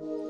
僕